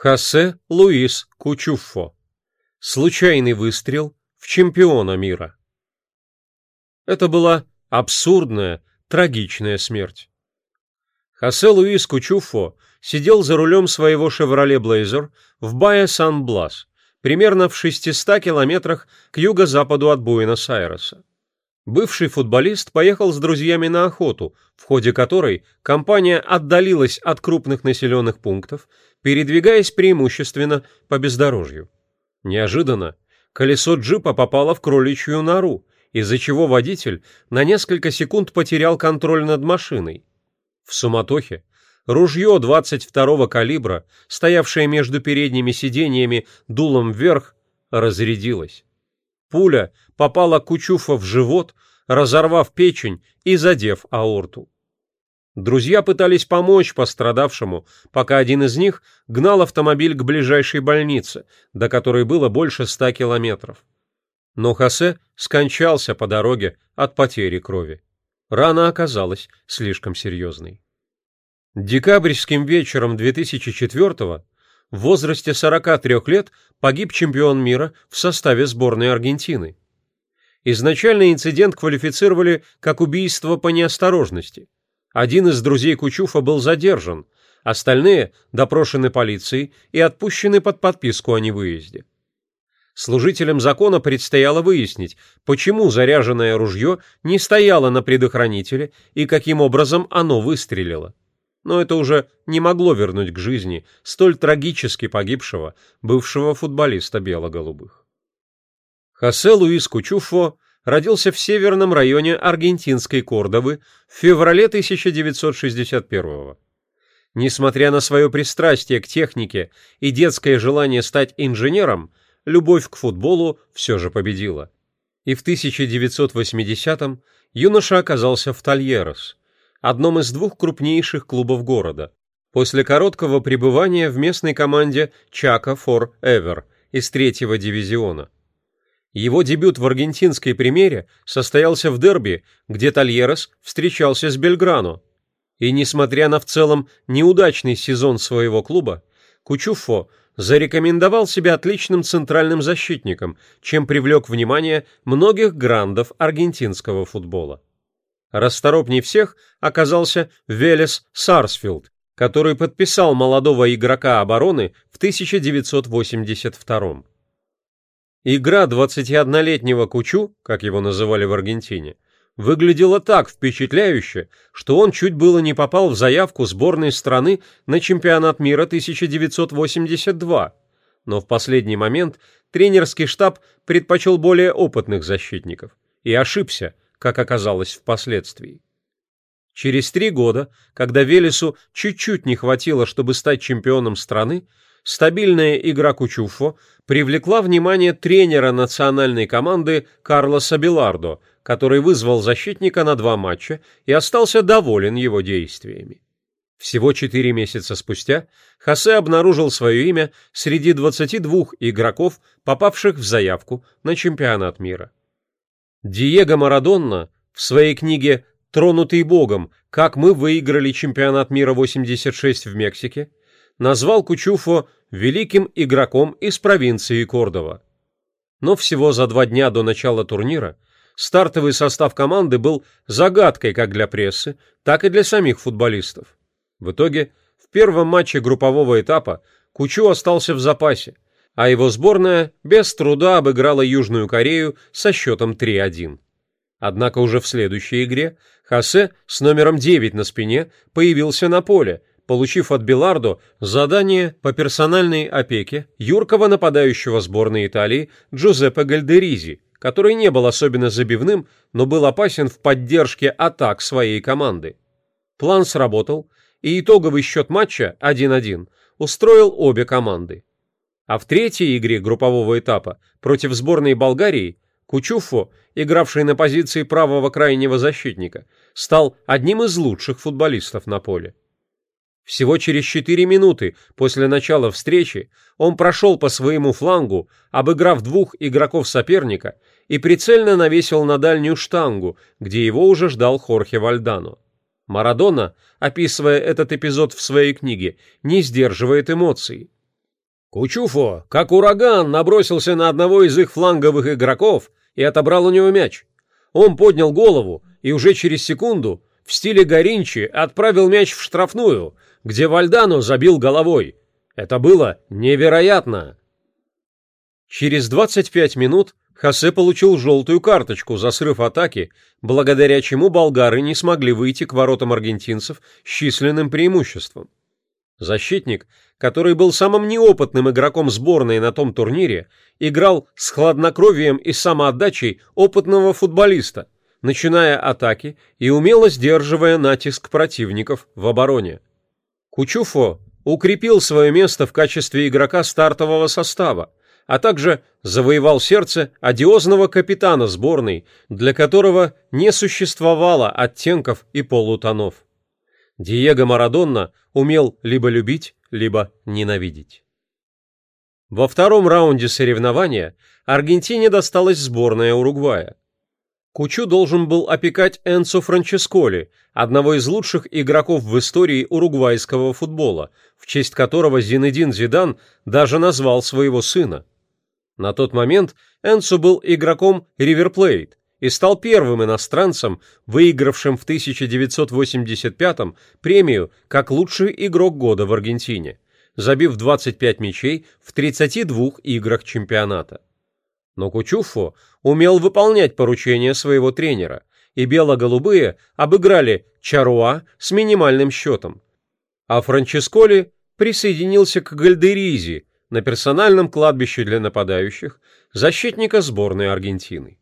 Хосе Луис Кучуффо. Случайный выстрел в чемпиона мира. Это была абсурдная, трагичная смерть. Хосе Луис Кучуффо сидел за рулем своего «Шевроле Блейзер» в Бая-Сан-Блас, примерно в 600 километрах к юго-западу от Буэнос-Айреса. Бывший футболист поехал с друзьями на охоту, в ходе которой компания отдалилась от крупных населенных пунктов, передвигаясь преимущественно по бездорожью. Неожиданно колесо джипа попало в кроличью нору, из-за чего водитель на несколько секунд потерял контроль над машиной. В суматохе ружье 22-го калибра, стоявшее между передними сиденьями дулом вверх, разрядилось. Пуля попала Кучуфа в живот, разорвав печень и задев аорту. Друзья пытались помочь пострадавшему, пока один из них гнал автомобиль к ближайшей больнице, до которой было больше ста километров. Но Хосе скончался по дороге от потери крови. Рана оказалась слишком серьезной. Декабрьским вечером 2004 в возрасте 43 лет погиб чемпион мира в составе сборной Аргентины. Изначально инцидент квалифицировали как убийство по неосторожности. Один из друзей Кучуфа был задержан, остальные допрошены полицией и отпущены под подписку о невыезде. Служителям закона предстояло выяснить, почему заряженное ружье не стояло на предохранителе и каким образом оно выстрелило но это уже не могло вернуть к жизни столь трагически погибшего бывшего футболиста бело-голубых. Хосе Луис Кучуфо родился в северном районе аргентинской Кордовы в феврале 1961 года. Несмотря на свое пристрастие к технике и детское желание стать инженером, любовь к футболу все же победила. И в 1980-м юноша оказался в Тольерос, одном из двух крупнейших клубов города, после короткого пребывания в местной команде Чака Фор Эвер из третьего дивизиона. Его дебют в аргентинской премьере состоялся в дерби, где Тольерос встречался с Бельграно. И несмотря на в целом неудачный сезон своего клуба, Кучуфо зарекомендовал себя отличным центральным защитником, чем привлек внимание многих грандов аргентинского футбола. Расторопней всех оказался Велес Сарсфилд, который подписал молодого игрока обороны в 1982 Игра 21-летнего Кучу, как его называли в Аргентине, выглядела так впечатляюще, что он чуть было не попал в заявку сборной страны на чемпионат мира 1982, но в последний момент тренерский штаб предпочел более опытных защитников и ошибся – как оказалось впоследствии. Через три года, когда Велесу чуть-чуть не хватило, чтобы стать чемпионом страны, стабильная игра Кучуфо привлекла внимание тренера национальной команды Карлоса Белардо, который вызвал защитника на два матча и остался доволен его действиями. Всего четыре месяца спустя Хосе обнаружил свое имя среди 22 игроков, попавших в заявку на чемпионат мира. Диего Марадонна в своей книге «Тронутый Богом. Как мы выиграли чемпионат мира 86 в Мексике» назвал Кучуфо великим игроком из провинции Кордова. Но всего за два дня до начала турнира стартовый состав команды был загадкой как для прессы, так и для самих футболистов. В итоге, в первом матче группового этапа Кучу остался в запасе – а его сборная без труда обыграла Южную Корею со счетом 3-1. Однако уже в следующей игре Хосе с номером 9 на спине появился на поле, получив от Белардо задание по персональной опеке юркого нападающего сборной Италии Джузеппе Гальдеризи, который не был особенно забивным, но был опасен в поддержке атак своей команды. План сработал, и итоговый счет матча 1-1 устроил обе команды. А в третьей игре группового этапа против сборной Болгарии Кучуфо, игравший на позиции правого крайнего защитника, стал одним из лучших футболистов на поле. Всего через 4 минуты после начала встречи он прошел по своему флангу, обыграв двух игроков соперника и прицельно навесил на дальнюю штангу, где его уже ждал Хорхе Вальдано. Марадона, описывая этот эпизод в своей книге, не сдерживает эмоций. Кучуфо, как ураган, набросился на одного из их фланговых игроков и отобрал у него мяч. Он поднял голову и уже через секунду в стиле Горинчи отправил мяч в штрафную, где Вальдано забил головой. Это было невероятно. Через 25 минут Хосе получил желтую карточку за срыв атаки, благодаря чему болгары не смогли выйти к воротам аргентинцев с численным преимуществом. Защитник, который был самым неопытным игроком сборной на том турнире, играл с хладнокровием и самоотдачей опытного футболиста, начиная атаки и умело сдерживая натиск противников в обороне. Кучуфо укрепил свое место в качестве игрока стартового состава, а также завоевал сердце одиозного капитана сборной, для которого не существовало оттенков и полутонов. Диего Марадонна умел либо любить, либо ненавидеть. Во втором раунде соревнования Аргентине досталась сборная Уругвая. Кучу должен был опекать Энцо Франческоли, одного из лучших игроков в истории уругвайского футбола, в честь которого Зинедин Зидан даже назвал своего сына. На тот момент Энцо был игроком Plate и стал первым иностранцем, выигравшим в 1985-м премию как лучший игрок года в Аргентине, забив 25 мячей в 32 играх чемпионата. Но Кучуфо умел выполнять поручения своего тренера, и бело-голубые обыграли Чаруа с минимальным счетом. А Франческоли присоединился к Гальдеризи, на персональном кладбище для нападающих защитника сборной Аргентины.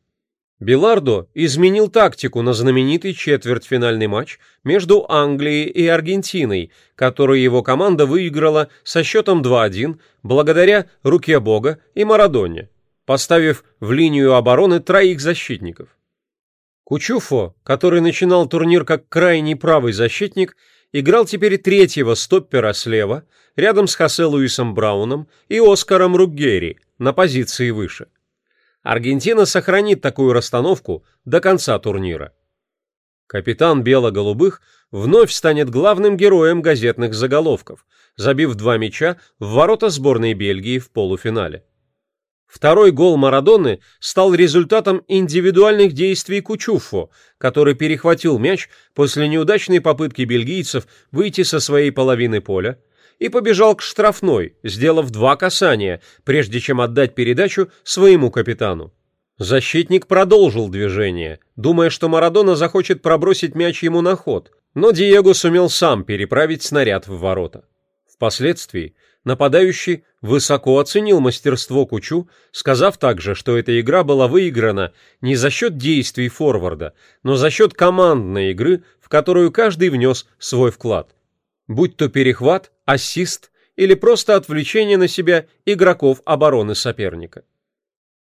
Белардо изменил тактику на знаменитый четвертьфинальный матч между Англией и Аргентиной, который его команда выиграла со счетом 2-1 благодаря руке Бога и Марадоне, поставив в линию обороны троих защитников. Кучуфо, который начинал турнир как крайний правый защитник, играл теперь третьего стоппера слева, рядом с Хосе Луисом Брауном и Оскаром Руггери на позиции выше. Аргентина сохранит такую расстановку до конца турнира. Капитан бело-голубых вновь станет главным героем газетных заголовков, забив два мяча в ворота сборной Бельгии в полуфинале. Второй гол Марадоны стал результатом индивидуальных действий Кучуфо, который перехватил мяч после неудачной попытки бельгийцев выйти со своей половины поля и побежал к штрафной, сделав два касания, прежде чем отдать передачу своему капитану. Защитник продолжил движение, думая, что Марадона захочет пробросить мяч ему на ход, но Диего сумел сам переправить снаряд в ворота. Впоследствии нападающий высоко оценил мастерство Кучу, сказав также, что эта игра была выиграна не за счет действий форварда, но за счет командной игры, в которую каждый внес свой вклад. Будь то перехват, ассист или просто отвлечение на себя игроков обороны соперника.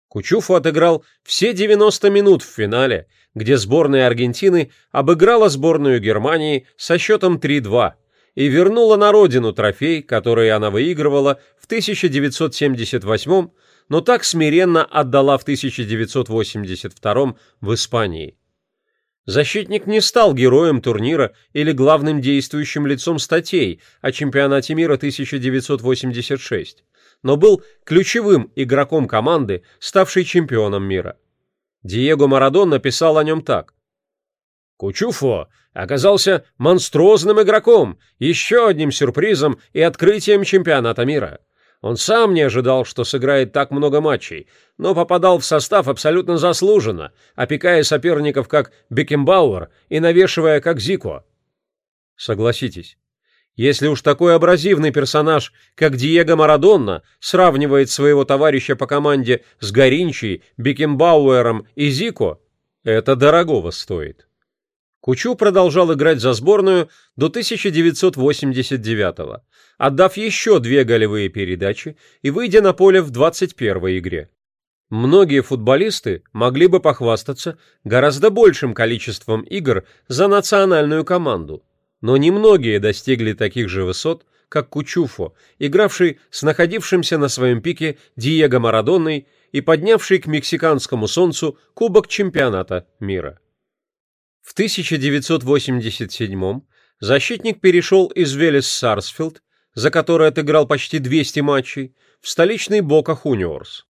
Кучуфу отыграл все 90 минут в финале, где сборная Аргентины обыграла сборную Германии со счетом 3-2, и вернула на родину трофей, который она выигрывала в 1978 но так смиренно отдала в 1982 в Испании. Защитник не стал героем турнира или главным действующим лицом статей о чемпионате мира 1986, но был ключевым игроком команды, ставшей чемпионом мира. Диего Марадон написал о нем так. Кучуфо оказался монструозным игроком, еще одним сюрпризом и открытием чемпионата мира. Он сам не ожидал, что сыграет так много матчей, но попадал в состав абсолютно заслуженно, опекая соперников как Бекенбауэр и навешивая как Зико. Согласитесь, если уж такой абразивный персонаж, как Диего Марадонна, сравнивает своего товарища по команде с Горинчи, Бекенбауэром и Зико, это дорогого стоит. Кучу продолжал играть за сборную до 1989 отдав еще две голевые передачи и выйдя на поле в 21-й игре. Многие футболисты могли бы похвастаться гораздо большим количеством игр за национальную команду, но немногие достигли таких же высот, как Кучуфо, игравший с находившимся на своем пике Диего Марадонной и поднявший к мексиканскому солнцу Кубок чемпионата мира. В 1987 защитник перешел из Велес Сарсфилд за который отыграл почти 200 матчей, в столичный Бока Хуниорс.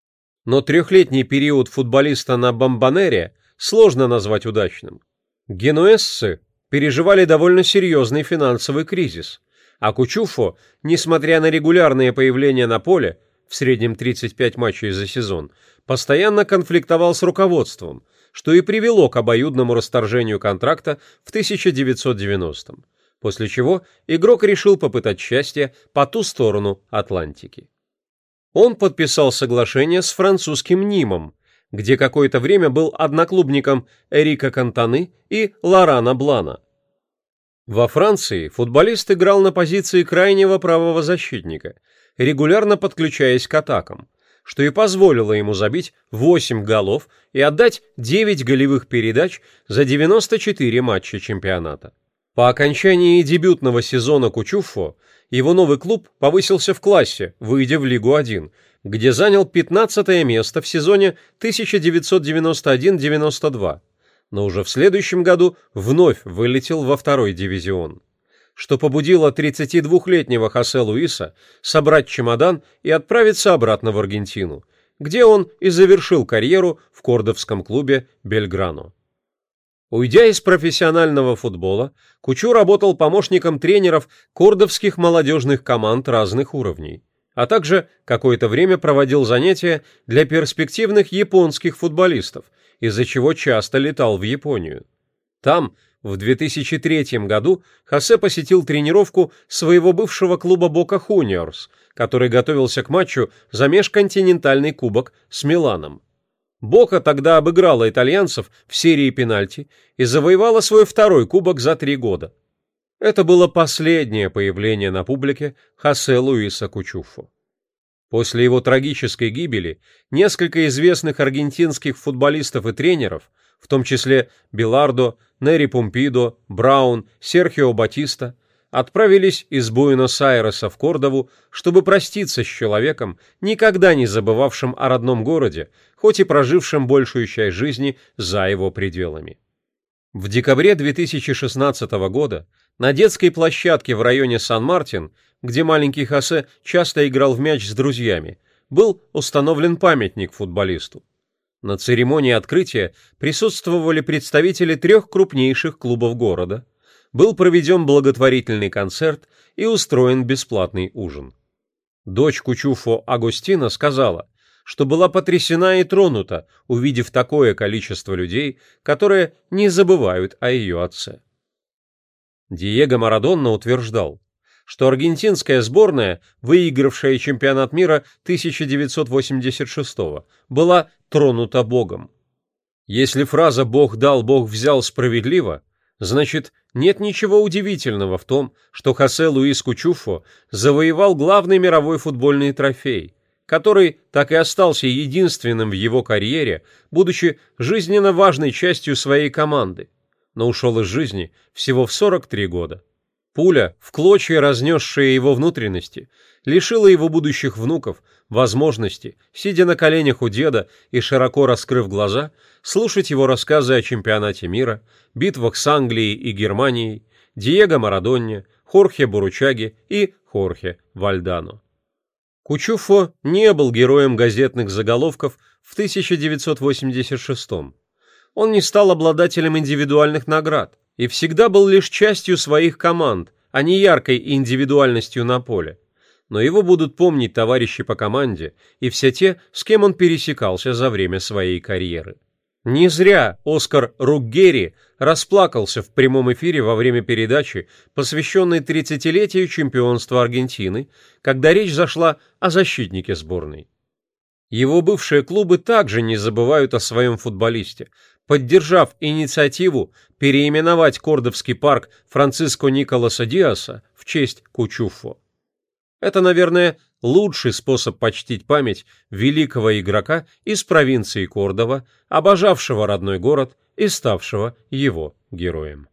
Но трехлетний период футболиста на Бомбанере сложно назвать удачным. Генуэзцы переживали довольно серьезный финансовый кризис, а Кучуфо, несмотря на регулярные появления на поле, в среднем 35 матчей за сезон, постоянно конфликтовал с руководством, что и привело к обоюдному расторжению контракта в 1990-м, после чего игрок решил попытать счастье по ту сторону Атлантики. Он подписал соглашение с французским Нимом, где какое-то время был одноклубником Эрика Кантаны и Лорана Блана. Во Франции футболист играл на позиции крайнего правого защитника, регулярно подключаясь к атакам, что и позволило ему забить 8 голов и отдать 9 голевых передач за 94 матча чемпионата. По окончании дебютного сезона Кучуфо его новый клуб повысился в классе, выйдя в Лигу 1, где занял 15 место в сезоне 1991-92, но уже в следующем году вновь вылетел во второй дивизион, что побудило 32-летнего Хосе Луиса собрать чемодан и отправиться обратно в Аргентину, где он и завершил карьеру в кордовском клубе «Бельграно». Уйдя из профессионального футбола, Кучу работал помощником тренеров кордовских молодежных команд разных уровней, а также какое-то время проводил занятия для перспективных японских футболистов, из-за чего часто летал в Японию. Там, в 2003 году, Хосе посетил тренировку своего бывшего клуба Бока Хуниорс, который готовился к матчу за межконтинентальный кубок с Миланом. Бока тогда обыграла итальянцев в серии пенальти и завоевала свой второй кубок за три года. Это было последнее появление на публике Хосе Луиса Кучуфо. После его трагической гибели несколько известных аргентинских футболистов и тренеров, в том числе Белардо, Нери Пумпидо, Браун, Серхио Батиста, отправились из Буэнос-Айреса в Кордову, чтобы проститься с человеком, никогда не забывавшим о родном городе, хоть и прожившим большую часть жизни за его пределами. В декабре 2016 года на детской площадке в районе Сан-Мартин, где маленький Хосе часто играл в мяч с друзьями, был установлен памятник футболисту. На церемонии открытия присутствовали представители трех крупнейших клубов города – был проведен благотворительный концерт и устроен бесплатный ужин. Дочь Кучуфо Агустина сказала, что была потрясена и тронута, увидев такое количество людей, которые не забывают о ее отце. Диего Марадонна утверждал, что аргентинская сборная, выигравшая чемпионат мира 1986 была тронута Богом. Если фраза «Бог дал, Бог взял» справедлива, Значит, нет ничего удивительного в том, что Хосе Луис Кучуфо завоевал главный мировой футбольный трофей, который так и остался единственным в его карьере, будучи жизненно важной частью своей команды, но ушел из жизни всего в 43 года. Пуля, в клочья разнесшая его внутренности, лишила его будущих внуков возможности, сидя на коленях у деда и широко раскрыв глаза, слушать его рассказы о чемпионате мира, битвах с Англией и Германией, Диего Марадонне, Хорхе Буручаги и Хорхе Вальдано. Кучуфо не был героем газетных заголовков в 1986 -м. Он не стал обладателем индивидуальных наград и всегда был лишь частью своих команд, а не яркой индивидуальностью на поле но его будут помнить товарищи по команде и все те, с кем он пересекался за время своей карьеры. Не зря Оскар Руггери расплакался в прямом эфире во время передачи, посвященной 30-летию чемпионства Аргентины, когда речь зашла о защитнике сборной. Его бывшие клубы также не забывают о своем футболисте, поддержав инициативу переименовать Кордовский парк Франциско Николаса Диаса в честь Кучуфо. Это, наверное, лучший способ почтить память великого игрока из провинции Кордова, обожавшего родной город и ставшего его героем.